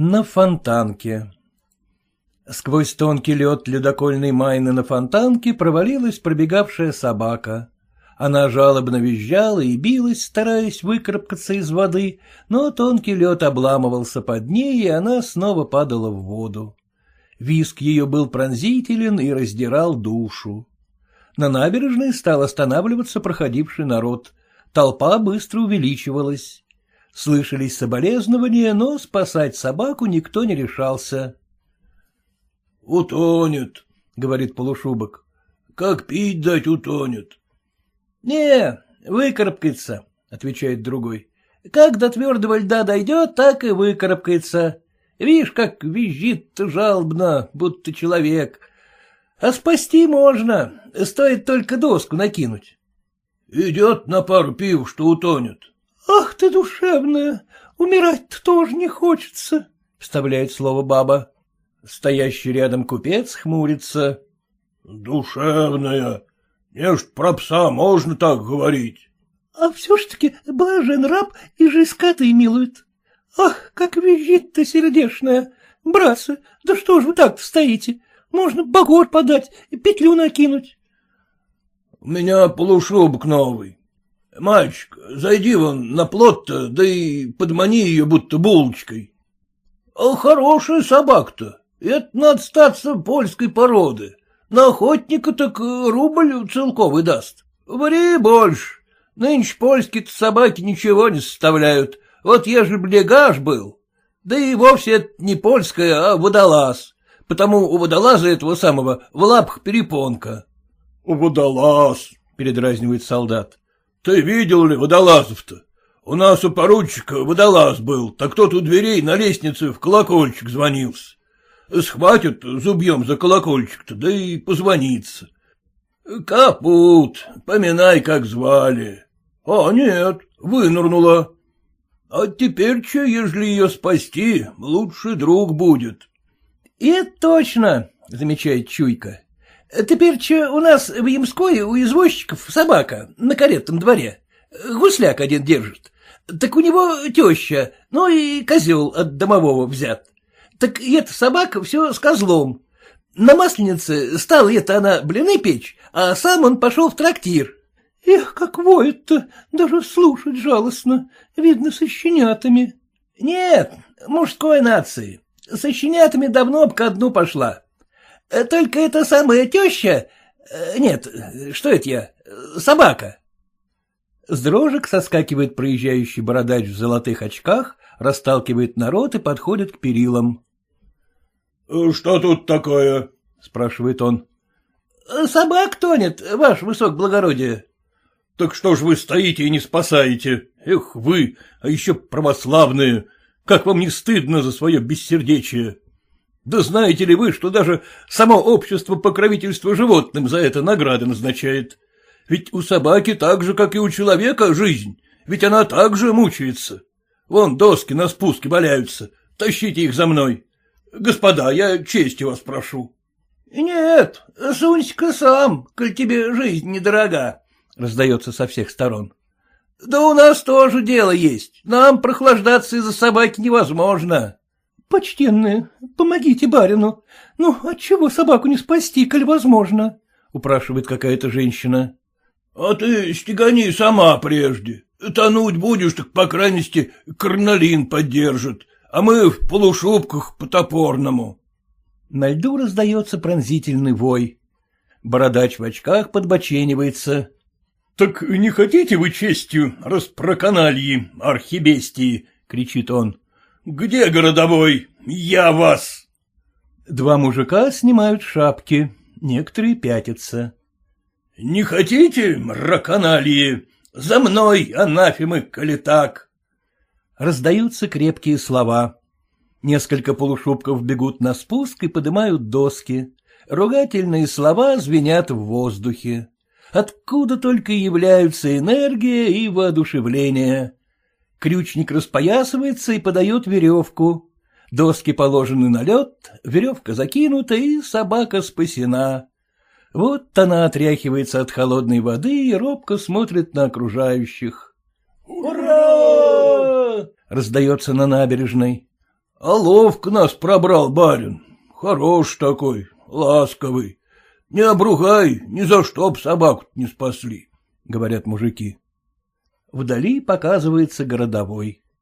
На фонтанке Сквозь тонкий лед ледокольной майны на фонтанке провалилась пробегавшая собака. Она жалобно визжала и билась, стараясь выкарабкаться из воды, но тонкий лед обламывался под ней, и она снова падала в воду. Виск ее был пронзителен и раздирал душу. На набережной стал останавливаться проходивший народ. Толпа быстро увеличивалась. Слышались соболезнования, но спасать собаку никто не решался. — Утонет, — говорит полушубок. — Как пить дать утонет. — Не, выкарабкается, — отвечает другой. — Как до твердого льда дойдет, так и выкарабкается. Видишь, как визжит жалобно, будто человек. А спасти можно, стоит только доску накинуть. — Идет на пару пив, что утонет. — Ах ты душевная, умирать-то тоже не хочется, — вставляет слово баба. Стоящий рядом купец хмурится. — Душевная, не ж про пса можно так говорить. — А все ж таки блажен раб и жизнь скоты милует. Ах, как визжит-то сердешная! Братцы, да что ж вы так-то стоите? Можно багор подать, петлю накинуть. — У меня полушубок новый. Мальчик, зайди вон на плот-то, да и подмани ее будто булочкой. А хорошая собака-то. Это надо статься польской породы. На охотника так рубль целковый даст. Ври больше. Нынче польские-то собаки ничего не составляют. Вот ежели б легаш был, да и вовсе это не польская, а водолаз, потому у водолаза этого самого в лапах перепонка. — Водолаз, — передразнивает солдат. — Ты видел ли водолазов-то? У нас у поручика водолаз был, так тот у дверей на лестнице в колокольчик звонился. Схватят зубьем за колокольчик-то, да и позвонится. Капут, поминай, как звали. А нет, вынырнула. А теперь че, ежели ее спасти, лучший друг будет. — И точно, — замечает Чуйка. — Теперь че у нас в Ямской у извозчиков собака на каретном дворе. Гусляк один держит. Так у него теща, ну и козел от домового взят. Так эта собака все с козлом. На масленице стала это она блины печь, а сам он пошел в трактир. Эх, как воет-то, даже слушать жалостно, видно, со щенятами. Нет, мужской нации, со щенятами давно б ко дну пошла. Только эта самая теща... Э, нет, что это я? Собака. С дрожек соскакивает проезжающий бородач в золотых очках, расталкивает народ и подходит к перилам. — Что тут такое? — спрашивает он. — Собак тонет, ваше высокоблагородие. Так что ж вы стоите и не спасаете? Эх вы, а еще православные! Как вам не стыдно за свое бессердечие? Да знаете ли вы, что даже само общество покровительства животным за это награды назначает? Ведь у собаки так же, как и у человека, жизнь, ведь она также мучается. Вон доски на спуске валяются, тащите их за мной. Господа, я чести вас прошу. — Нет, сунься-ка сам, коль тебе жизнь недорога, раздается со всех сторон. — Да у нас тоже дело есть. Нам прохлаждаться из-за собаки невозможно. — Почтенные, помогите барину. Ну, отчего собаку не спасти, коль возможно? — упрашивает какая-то женщина. — А ты стегани сама прежде. Тонуть будешь, так, по крайности, карналин поддержит, а мы в полушубках по-топорному. На льду раздается пронзительный вой. Бородач в очках подбоченивается. — Так не хотите вы честью распроканальи, архибестии? — кричит он. — Где городовой? Я вас! Два мужика снимают шапки, некоторые пятятся. — Не хотите, раканальи? За мной, анафемы, коли так! Раздаются крепкие слова. Несколько полушубков бегут на спуск и поднимают доски. Ругательные слова звенят в воздухе откуда только являются энергия и воодушевление. Крючник распоясывается и подает веревку. Доски положены на лед, веревка закинута, и собака спасена. Вот она отряхивается от холодной воды и робко смотрит на окружающих. «Ура!» — раздается на набережной. А ловко нас пробрал барин. Хорош такой, ласковый. Не обругай, ни за что б собаку не спасли, — говорят мужики. Вдали показывается городовой.